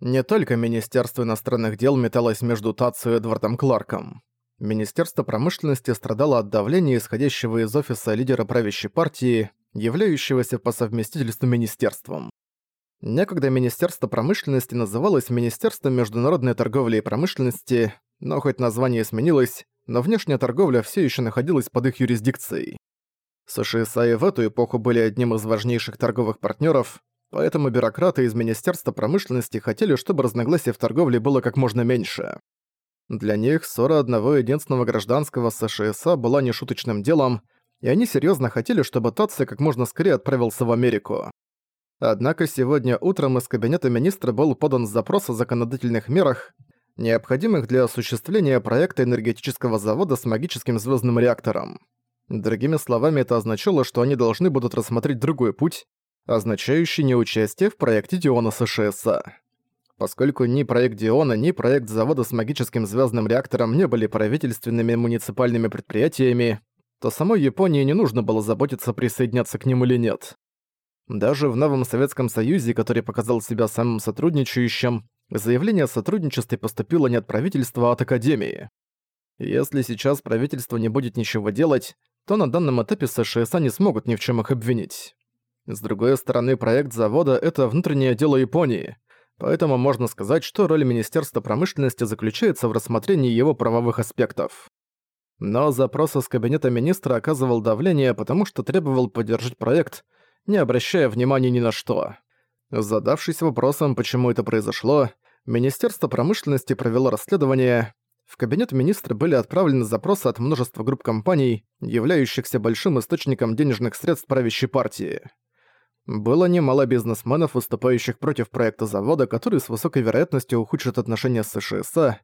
Не только Министерство иностранных дел металось между Тацио и Эдвардом Кларком. Министерство промышленности страдало от давления, исходящего из офиса лидера правящей партии, являющегося по совместительству министерством. Некогда Министерство промышленности называлось Министерством международной торговли и промышленности, но хоть название сменилось, но внешняя торговля все еще находилась под их юрисдикцией. США и в эту эпоху были одним из важнейших торговых партнеров, поэтому бюрократы из Министерства промышленности хотели, чтобы разногласий в торговле было как можно меньше. Для них ссора одного единственного гражданского США была нешуточным делом, и они серьезно хотели, чтобы Татси как можно скорее отправился в Америку. Однако сегодня утром из кабинета министра был подан запрос о законодательных мерах, необходимых для осуществления проекта энергетического завода с магическим звездным реактором. Другими словами, это означало, что они должны будут рассмотреть другой путь, означающий неучастие в проекте Диона США. Поскольку ни проект Диона, ни проект завода с магическим звездным реактором не были правительственными муниципальными предприятиями, то самой Японии не нужно было заботиться, присоединяться к ним или нет. Даже в новом Советском Союзе, который показал себя самым сотрудничающим, заявление о сотрудничестве поступило не от правительства, а от Академии. Если сейчас правительство не будет ничего делать, то на данном этапе США не смогут ни в чем их обвинить. С другой стороны, проект завода — это внутреннее дело Японии — Поэтому можно сказать, что роль Министерства промышленности заключается в рассмотрении его правовых аспектов. Но запрос из кабинета министра оказывал давление, потому что требовал поддержать проект, не обращая внимания ни на что. Задавшись вопросом, почему это произошло, Министерство промышленности провело расследование. В кабинет министра были отправлены запросы от множества групп компаний, являющихся большим источником денежных средств правящей партии. Было немало бизнесменов, выступающих против проекта завода, который с высокой вероятностью ухудшит отношения с США,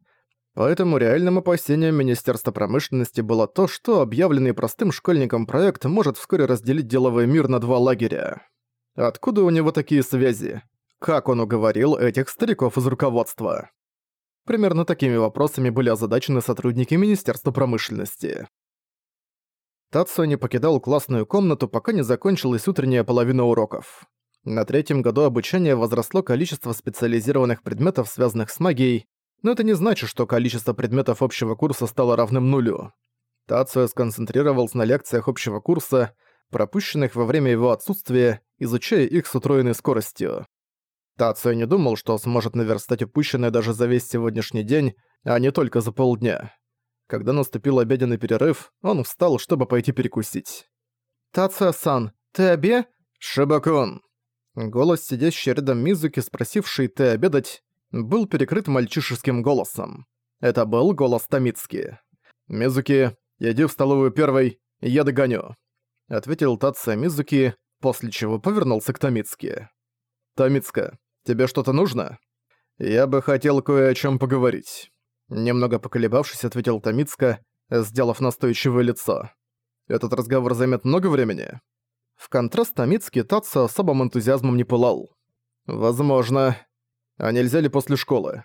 поэтому реальным опасением Министерства промышленности было то, что объявленный простым школьником проект может вскоре разделить деловой мир на два лагеря. Откуда у него такие связи? Как он уговорил этих стариков из руководства? Примерно такими вопросами были озадачены сотрудники Министерства промышленности. Тацуя не покидал классную комнату, пока не закончилась утренняя половина уроков. На третьем году обучения возросло количество специализированных предметов, связанных с магией, но это не значит, что количество предметов общего курса стало равным нулю. Тацуя сконцентрировался на лекциях общего курса, пропущенных во время его отсутствия, изучая их с утроенной скоростью. Тацуя не думал, что сможет наверстать упущенное даже за весь сегодняшний день, а не только за полдня. Когда наступил обеденный перерыв, он встал, чтобы пойти перекусить. «Тация-сан, ты обе?» «Шибакун!» Голос, сидящий рядом Мизуки, спросивший «ты обедать?», был перекрыт мальчишеским голосом. Это был голос Тамицки. «Мизуки, иди в столовую первой, я догоню», — ответил Тация Мизуки, после чего повернулся к Тамицки. «Тамицка, тебе что-то нужно?» «Я бы хотел кое о чем поговорить». Немного поколебавшись, ответил Томицка, сделав настойчивое лицо. «Этот разговор займет много времени?» В контраст Томицки Татсо особым энтузиазмом не пылал. «Возможно. А нельзя ли после школы?»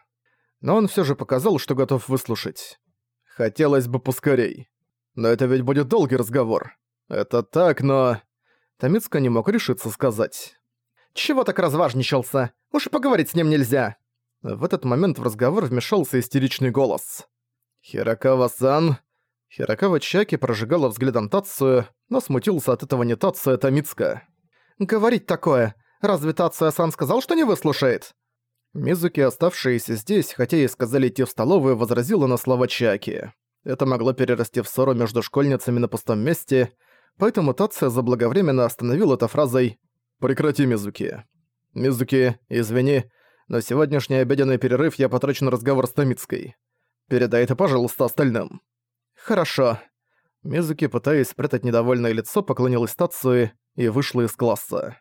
Но он все же показал, что готов выслушать. «Хотелось бы поскорей. Но это ведь будет долгий разговор. Это так, но...» Томицка не мог решиться сказать. «Чего так разважничался? Уж и поговорить с ним нельзя!» В этот момент в разговор вмешался истеричный голос. «Хирокава-сан!» Хирокава Чаки прожигала взглядом Тацию, но смутился от этого не Тацуя Тамицка. «Говорить такое! Разве Тацуя-сан сказал, что не выслушает?» Мизуки, оставшиеся здесь, хотя и сказали идти в столовую, возразила на слова Чаки. Это могло перерасти в ссору между школьницами на пустом месте, поэтому Тация заблаговременно остановил это фразой «Прекрати, Мизуки». «Мизуки, извини, но сегодняшний обеденный перерыв я потрачу на разговор с Томицкой. Передай это, пожалуйста, остальным». «Хорошо». Мизуки, пытаясь спрятать недовольное лицо, поклонилась Тацуи и вышла из класса.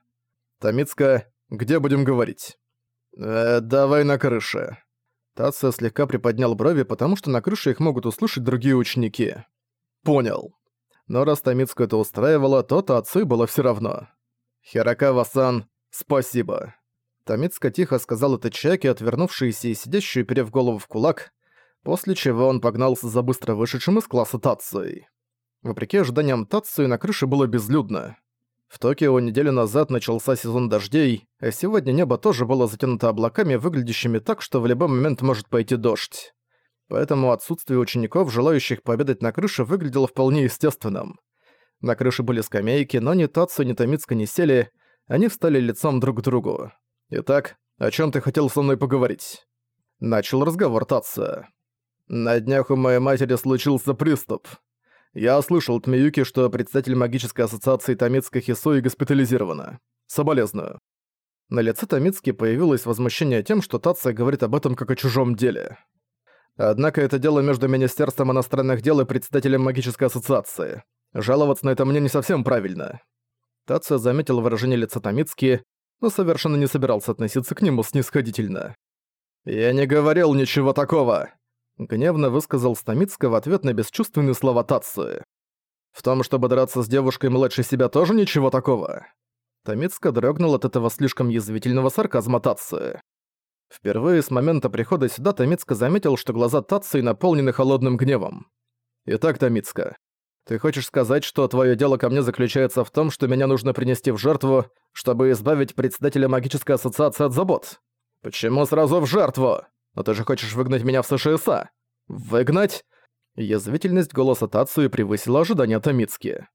«Томицка, где будем говорить?» «Э, давай на крыше». Тация слегка приподнял брови, потому что на крыше их могут услышать другие ученики. «Понял». Но раз Томицку это устраивало, то Тацуи было все равно. «Хирокава-сан, спасибо». Томицко тихо сказал это Чаки, отвернувшийся и сидящий, перев голову в кулак, после чего он погнался за быстро вышедшим из класса Тацией. Вопреки ожиданиям Тации на крыше было безлюдно. В Токио неделю назад начался сезон дождей, а сегодня небо тоже было затянуто облаками, выглядящими так, что в любой момент может пойти дождь. Поэтому отсутствие учеников, желающих пообедать на крыше, выглядело вполне естественным. На крыше были скамейки, но ни Тацу, ни Томицка не сели, они встали лицом друг к другу. «Итак, о чем ты хотел со мной поговорить?» Начал разговор Татса. «На днях у моей матери случился приступ. Я слышал от Миюки, что председатель магической ассоциации Томицка Хисуи госпитализирована. Соболезную. На лице Томицки появилось возмущение тем, что Тация говорит об этом как о чужом деле. Однако это дело между Министерством иностранных дел и председателем магической ассоциации. Жаловаться на это мне не совсем правильно. Тация заметил выражение лица Томицки, но совершенно не собирался относиться к нему снисходительно. «Я не говорил ничего такого!» Гневно высказал Стамицка в ответ на бесчувственные слова Татсу. «В том, чтобы драться с девушкой младше себя, тоже ничего такого?» Томицка дрогнул от этого слишком язвительного сарказма Татсу. Впервые с момента прихода сюда Томицка заметил, что глаза Татсу наполнены холодным гневом. «Итак, Томицка, ты хочешь сказать, что твое дело ко мне заключается в том, что меня нужно принести в жертву, чтобы избавить председателя магической ассоциации от забот? Почему сразу в жертву?» Но ты же хочешь выгнать меня в СШСА? Выгнать? Язвительность голоса Тацуи превысила ожидания Томицки.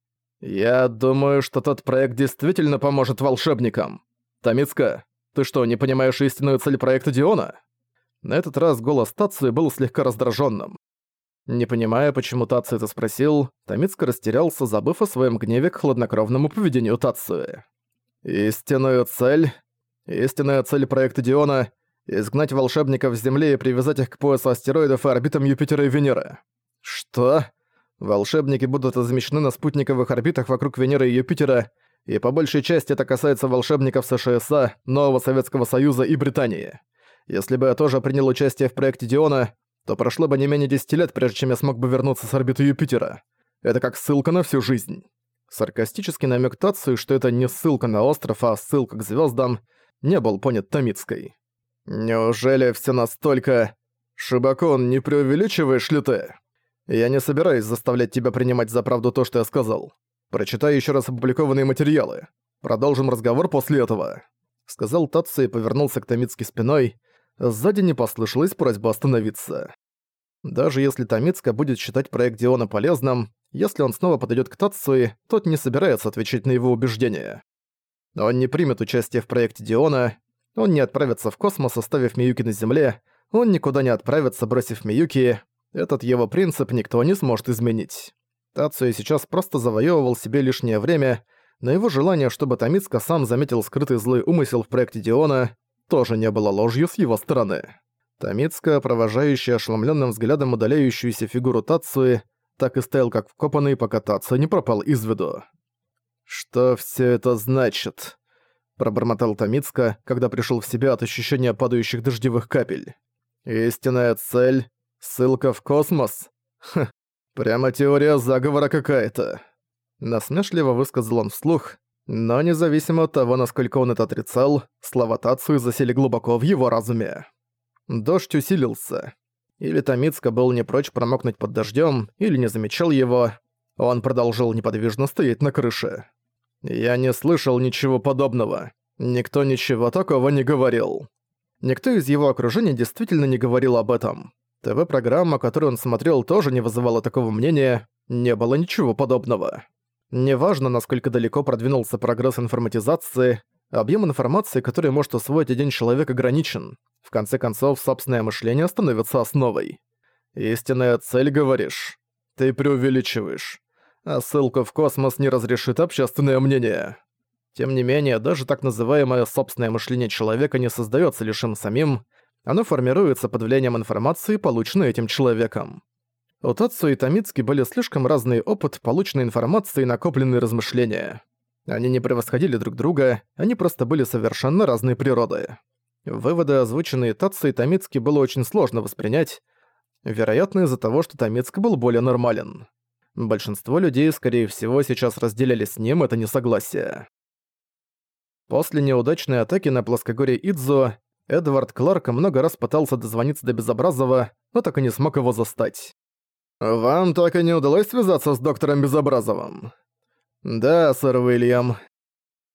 «Я думаю, что тот проект действительно поможет волшебникам. Томицка, ты что, не понимаешь истинную цель проекта Диона?» На этот раз голос Тацуи был слегка раздраженным. Не понимая, почему Тацуи это спросил, Томицка растерялся, забыв о своем гневе к хладнокровному поведению Тацуи. «Истинную цель? Истинная цель проекта Диона изгнать волшебников с Земли и привязать их к поясу астероидов и орбитам Юпитера и Венеры. Что? Волшебники будут размещены на спутниковых орбитах вокруг Венеры и Юпитера, и по большей части это касается волшебников США, Нового Советского Союза и Британии. Если бы я тоже принял участие в проекте Диона, то прошло бы не менее 10 лет, прежде чем я смог бы вернуться с орбиты Юпитера. Это как ссылка на всю жизнь. Саркастический намек Тацию, что это не ссылка на остров, а ссылка к звездам, не был понят Томицкой. «Неужели все настолько... Шибакон, не преувеличиваешь ли ты? Я не собираюсь заставлять тебя принимать за правду то, что я сказал. Прочитай еще раз опубликованные материалы. Продолжим разговор после этого», — сказал Татсу и повернулся к Томицке спиной. Сзади не послышалась просьба остановиться. Даже если Томицка будет считать проект Диона полезным, если он снова подойдет к Тацуи, тот не собирается отвечать на его убеждения. Он не примет участие в проекте Диона, он не отправится в космос, оставив Миюки на Земле, он никуда не отправится, бросив Миюки. Этот его принцип никто не сможет изменить. Тацуя сейчас просто завоевывал себе лишнее время, но его желание, чтобы Томицка сам заметил скрытый злой умысел в проекте Диона, тоже не было ложью с его стороны. Томицка, провожающая ошеломленным взглядом удаляющуюся фигуру Тацуи, так и стоял как вкопанный, пока Тацуя не пропал из виду. «Что все это значит?» пробормотал Томицка, когда пришел в себя от ощущения падающих дождевых капель. «Истинная цель? Ссылка в космос? Ха, прямо теория заговора какая-то». Насмешливо высказал он вслух, но независимо от того, насколько он это отрицал, слова Тацуи засели глубоко в его разуме. Дождь усилился. Или Томицка был не прочь промокнуть под дождем, или не замечал его. Он продолжил неподвижно стоять на крыше. Я не слышал ничего подобного. Никто ничего такого не говорил. Никто из его окружения действительно не говорил об этом. ТВ-программа, которую он смотрел, тоже не вызывала такого мнения, не было ничего подобного. Неважно, насколько далеко продвинулся прогресс информатизации, объем информации, который может усвоить один человек, ограничен. В конце концов, собственное мышление становится основой. «Истинная цель, говоришь? Ты преувеличиваешь а ссылка в космос не разрешит общественное мнение. Тем не менее, даже так называемое собственное мышление человека не создается лишь им самим, оно формируется под влиянием информации, полученной этим человеком. У Тацу и Томицки были слишком разный опыт, полученной информации и накопленные размышления. Они не превосходили друг друга, они просто были совершенно разной природы. Выводы, озвученные Тацу и Томицки, было очень сложно воспринять, вероятно из-за того, что Томицк был более нормален. Большинство людей, скорее всего, сейчас разделяли с ним это несогласие. После неудачной атаки на плоскогорье Идзо, Эдвард Кларк много раз пытался дозвониться до Безобразова, но так и не смог его застать. «Вам так и не удалось связаться с доктором Безобразовым?» «Да, сэр Уильям.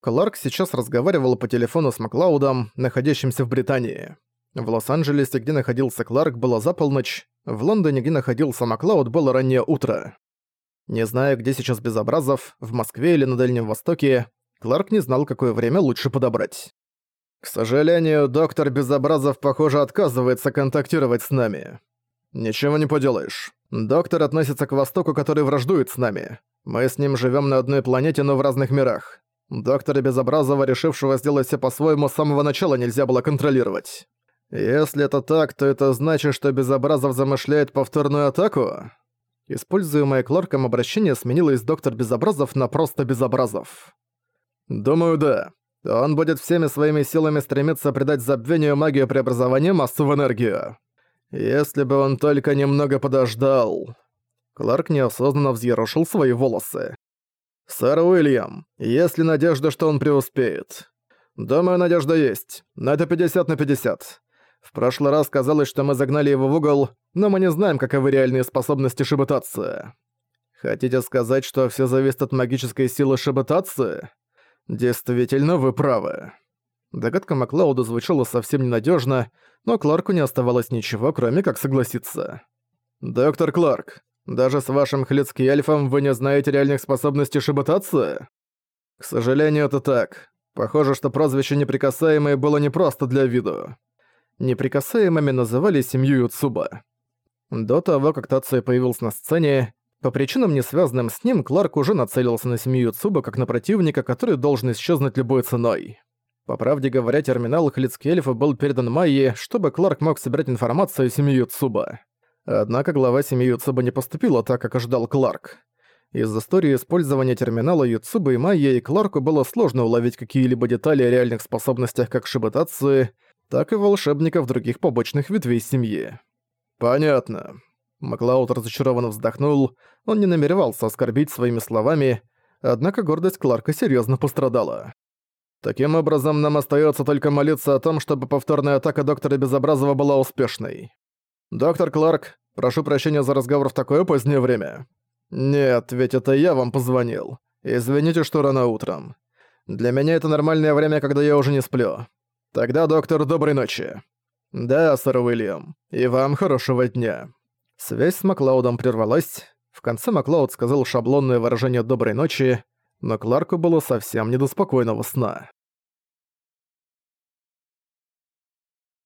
Кларк сейчас разговаривал по телефону с Маклаудом, находящимся в Британии. В Лос-Анджелесе, где находился Кларк, было за полночь, в Лондоне, где находился Маклауд, было раннее утро. Не зная, где сейчас Безобразов, в Москве или на Дальнем Востоке, Кларк не знал, какое время лучше подобрать. «К сожалению, доктор Безобразов, похоже, отказывается контактировать с нами. Ничего не поделаешь. Доктор относится к Востоку, который враждует с нами. Мы с ним живем на одной планете, но в разных мирах. Доктора Безобразова, решившего сделать все по-своему, с самого начала нельзя было контролировать. Если это так, то это значит, что Безобразов замышляет повторную атаку? Используемое Кларком обращение сменилось доктор Безобразов на просто Безобразов. Думаю, да. Он будет всеми своими силами стремиться придать забвению магию преобразования массу в энергию. Если бы он только немного подождал. Кларк неосознанно взъерошил свои волосы. «Сэр Уильям, есть ли надежда, что он преуспеет?» «Думаю, надежда есть. Но это 50 на 50. В прошлый раз казалось, что мы загнали его в угол, но мы не знаем, каковы реальные способности Шибутации. Хотите сказать, что все зависит от магической силы Шибутации? Действительно, вы правы». Догадка Маклауда звучала совсем ненадежно, но Кларку не оставалось ничего, кроме как согласиться. «Доктор Кларк, даже с вашим хлицки эльфом вы не знаете реальных способностей шиботации? К сожалению, это так. Похоже, что прозвище «Неприкасаемые» было не просто для виду. Неприкасаемыми называли семью Юцуба. До того, как Тация появился на сцене, по причинам, не связанным с ним, Кларк уже нацелился на семью Юцуба как на противника, который должен исчезнуть любой ценой. По правде говоря, терминал Хлицки эльфа был передан Майе, чтобы Кларк мог собирать информацию о семье Юцуба. Однако глава семьи Юцуба не поступила так, как ожидал Кларк. Из истории использования терминала Юцуба и Майя и Кларку было сложно уловить какие-либо детали о реальных способностях как Шибатации, так и волшебников других побочных ветвей семьи. «Понятно». Маклауд разочарованно вздохнул, он не намеревался оскорбить своими словами, однако гордость Кларка серьезно пострадала. Таким образом, нам остается только молиться о том, чтобы повторная атака доктора Безобразова была успешной. «Доктор Кларк, прошу прощения за разговор в такое позднее время». «Нет, ведь это я вам позвонил. Извините, что рано утром. Для меня это нормальное время, когда я уже не сплю. Тогда, доктор, доброй ночи». «Да, сэр Уильям. И вам хорошего дня». Связь с Маклаудом прервалась. В конце Маклауд сказал шаблонное выражение «доброй ночи», но Кларку было совсем не до спокойного сна.